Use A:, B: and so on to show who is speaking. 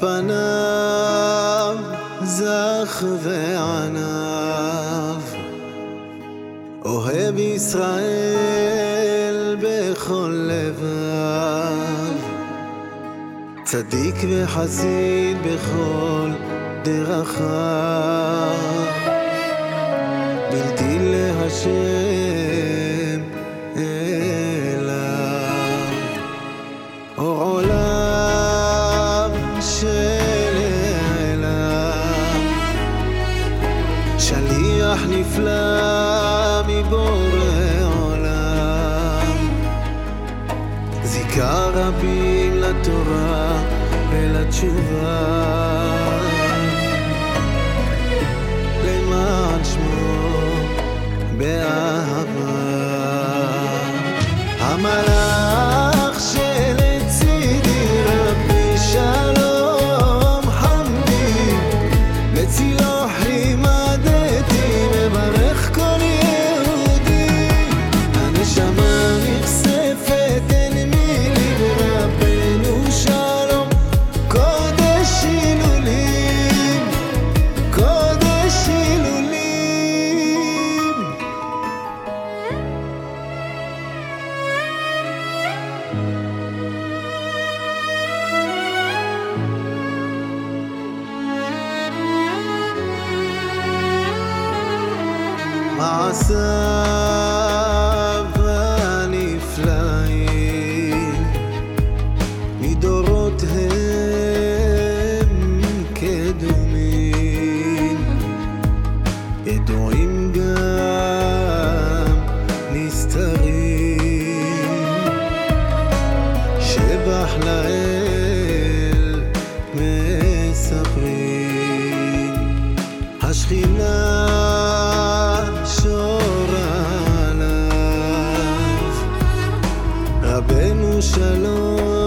A: פניו זך ועניו. אוהב ישראל בכל לבב. צדיק וחסיד בכל דרכיו. בלתי להשם נפלא מבורא עולם. זיכה רבים לתורה ולתשובה. למען שמו באהבה. המלאך שלצידי רבי שלום חמדי בצילו مع רבנו שלום